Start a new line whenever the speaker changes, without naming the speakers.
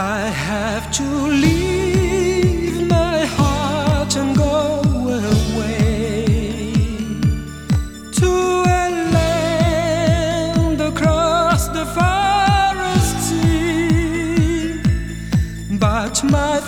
I have to leave my heart and go away to a land across the forest sea. But my